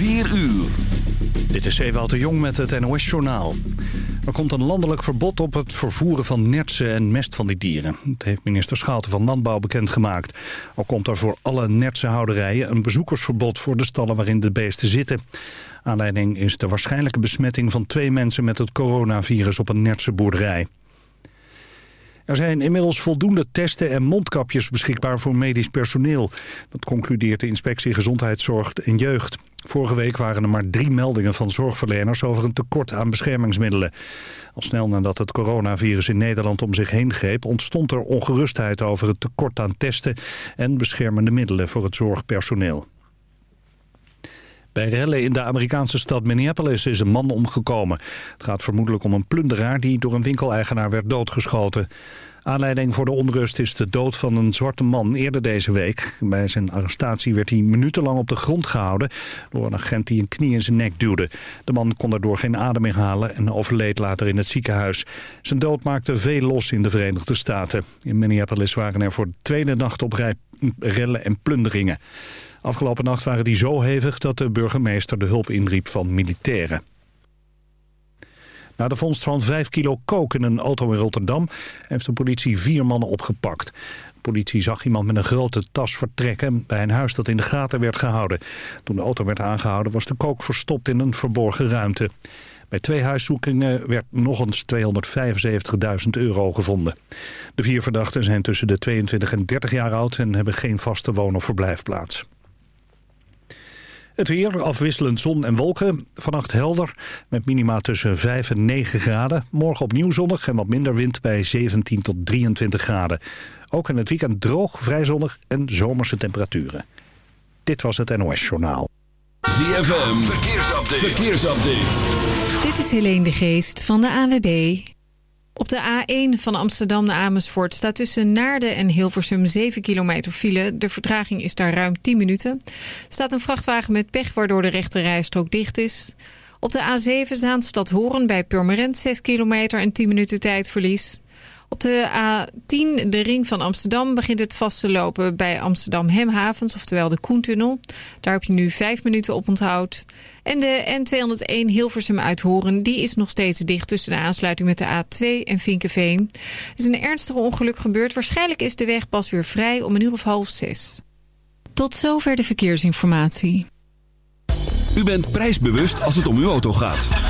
4 uur. Dit is Ewout de Jong met het NOS-journaal. Er komt een landelijk verbod op het vervoeren van nertsen en mest van die dieren. Dat heeft minister Schouten van Landbouw bekendgemaakt. Al komt er voor alle nertsenhouderijen een bezoekersverbod voor de stallen waarin de beesten zitten. Aanleiding is de waarschijnlijke besmetting van twee mensen met het coronavirus op een nertsenboerderij. Er zijn inmiddels voldoende testen en mondkapjes beschikbaar voor medisch personeel. Dat concludeert de inspectie Gezondheidszorg en Jeugd. Vorige week waren er maar drie meldingen van zorgverleners over een tekort aan beschermingsmiddelen. Al snel nadat het coronavirus in Nederland om zich heen greep... ontstond er ongerustheid over het tekort aan testen en beschermende middelen voor het zorgpersoneel. Bij rellen in de Amerikaanse stad Minneapolis is een man omgekomen. Het gaat vermoedelijk om een plunderaar die door een winkeleigenaar werd doodgeschoten. Aanleiding voor de onrust is de dood van een zwarte man eerder deze week. Bij zijn arrestatie werd hij minutenlang op de grond gehouden... door een agent die een knie in zijn nek duwde. De man kon daardoor geen adem meer halen en overleed later in het ziekenhuis. Zijn dood maakte veel los in de Verenigde Staten. In Minneapolis waren er voor de tweede nacht op rij rellen en plunderingen. Afgelopen nacht waren die zo hevig dat de burgemeester de hulp inriep van militairen. Na de vondst van 5 kilo kook in een auto in Rotterdam... heeft de politie vier mannen opgepakt. De politie zag iemand met een grote tas vertrekken... bij een huis dat in de gaten werd gehouden. Toen de auto werd aangehouden was de kook verstopt in een verborgen ruimte. Bij twee huiszoekingen werd nog eens 275.000 euro gevonden. De vier verdachten zijn tussen de 22 en 30 jaar oud... en hebben geen vaste woon- of verblijfplaats. Het weer, afwisselend zon en wolken. Vannacht helder, met minima tussen 5 en 9 graden. Morgen opnieuw zonnig en wat minder wind bij 17 tot 23 graden. Ook in het weekend droog, vrij zonnig en zomerse temperaturen. Dit was het NOS Journaal. ZFM, verkeersupdate. verkeersupdate. Dit is Helene de Geest van de AWB. Op de A1 van Amsterdam naar Amersfoort staat tussen Naarden en Hilversum 7 kilometer file. De vertraging is daar ruim 10 minuten. Staat een vrachtwagen met pech waardoor de rechte rijstrook dicht is. Op de A7 Zaanstad Horen bij Purmerend 6 kilometer en 10 minuten tijdverlies. Op de A10, de ring van Amsterdam, begint het vast te lopen bij Amsterdam Hemhavens, oftewel de Koentunnel. Daar heb je nu vijf minuten op onthoud. En de N201 Hilversum Uithoren, die is nog steeds dicht tussen de aansluiting met de A2 en Vinkenveen. Er is een ernstige ongeluk gebeurd. Waarschijnlijk is de weg pas weer vrij om een uur of half zes. Tot zover de verkeersinformatie. U bent prijsbewust als het om uw auto gaat.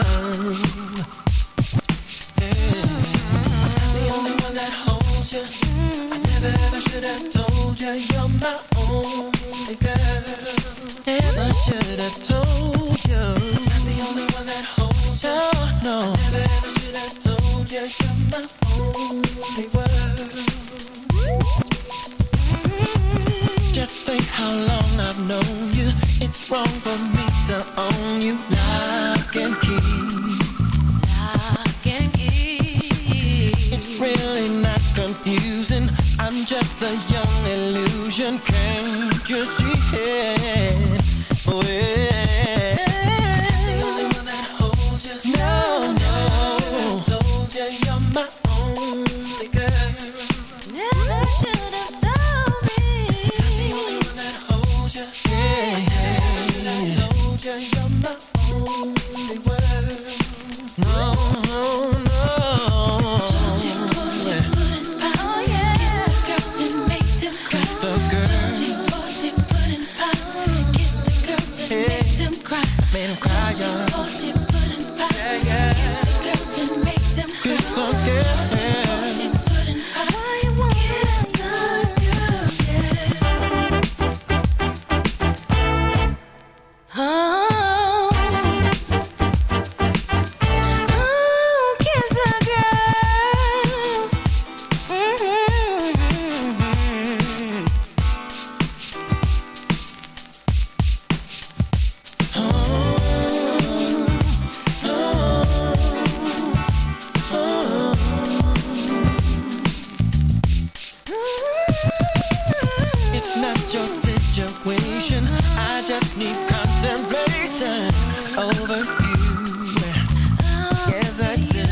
It's not your situation. I just need contemplation over you. Yes, I do.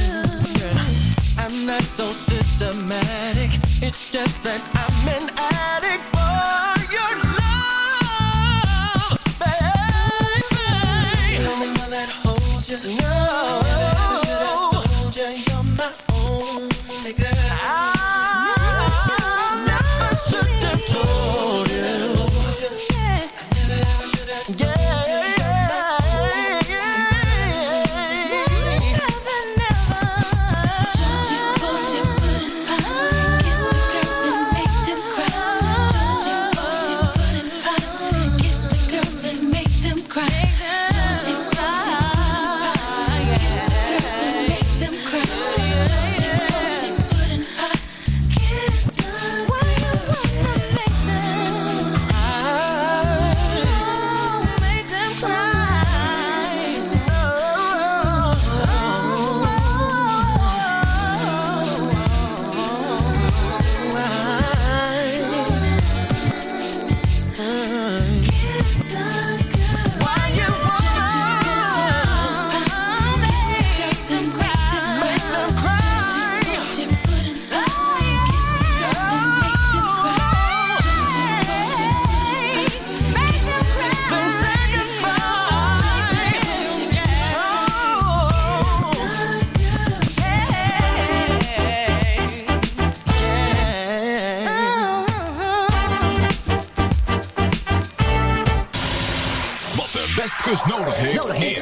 I'm not so systematic. It's just that I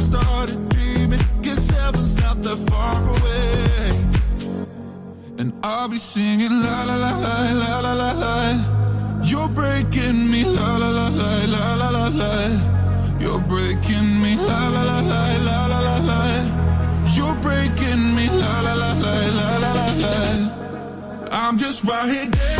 started dreaming. Guess heaven's not that far away. And I'll be singing la la la la la la la la. You're breaking me la la la la la la la la. You're breaking me la la la la la la la la. You're breaking me la la la la la la la la. I'm just right here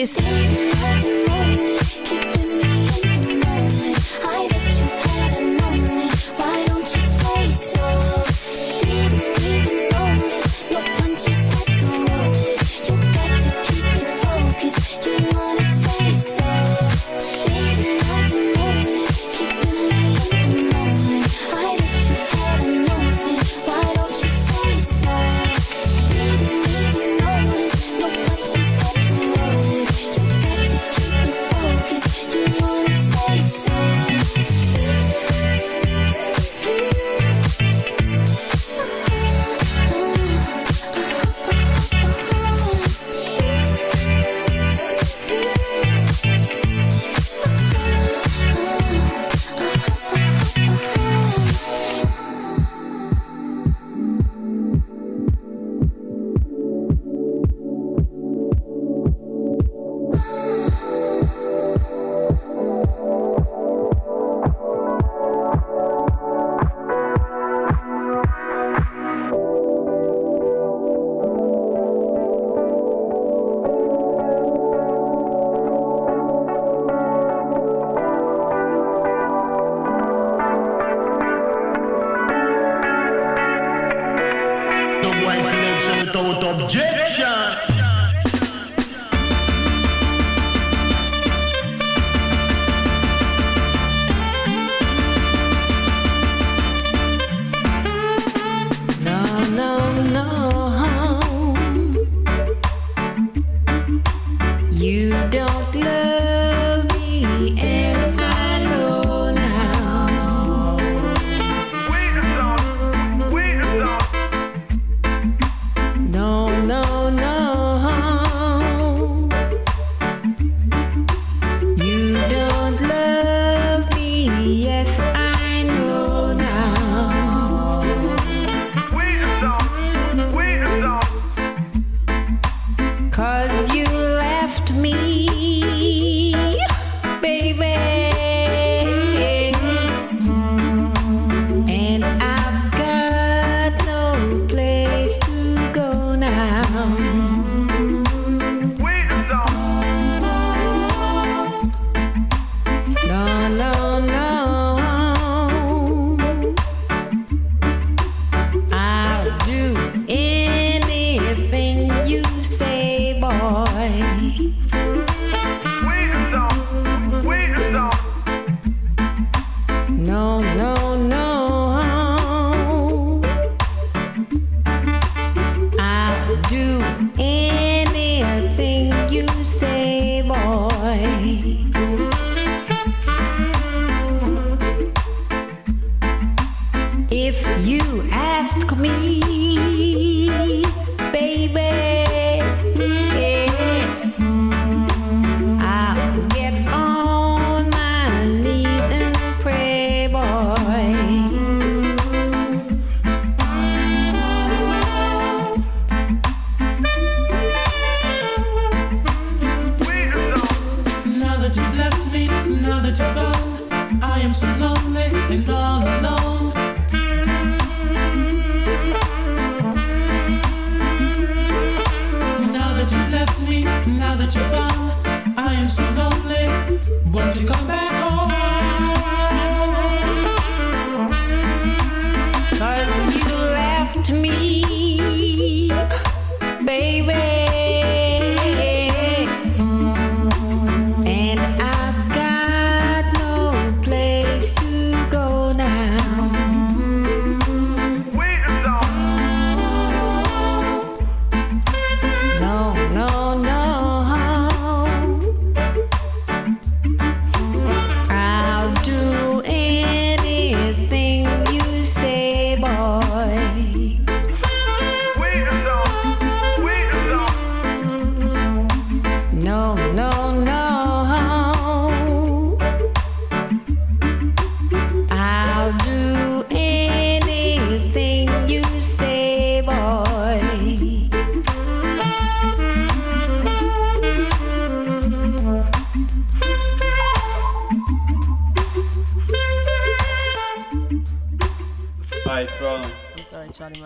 this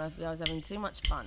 I was having too much fun.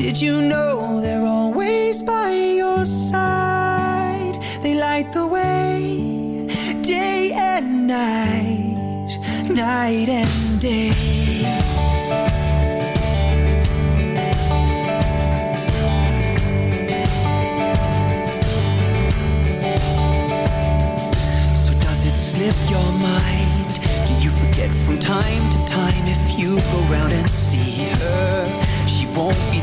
Did you know they're always by your side? They light the way, day and night, night and day. So does it slip your mind? Do you forget from time to time if you go round and see her? She won't be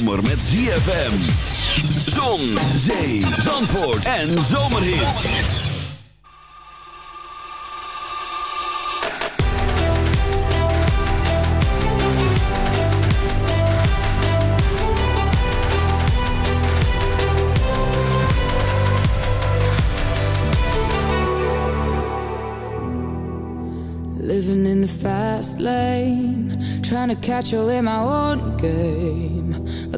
zomer met ZFM. Zon, zee, zandvoort en zomerhit. Living in the fast lane Trying to catch up in my own game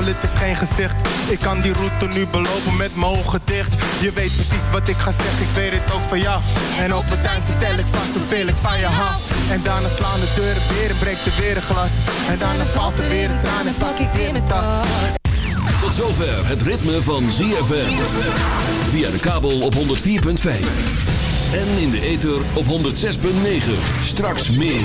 simpel, het is geen gezicht. Ik kan die route nu belopen met mijn ogen dicht. Je weet precies wat ik ga zeggen, ik weet het ook van jou. En op het eind vertel ik vast hoeveel ik van je hou. En daarna slaan de deuren weer en breekt er weer een glas. En daarna valt er weer een traan en pak ik weer mijn tas. Tot zover het ritme van ZFM. Via de kabel op 104.5. En in de ether op 106.9. Straks meer.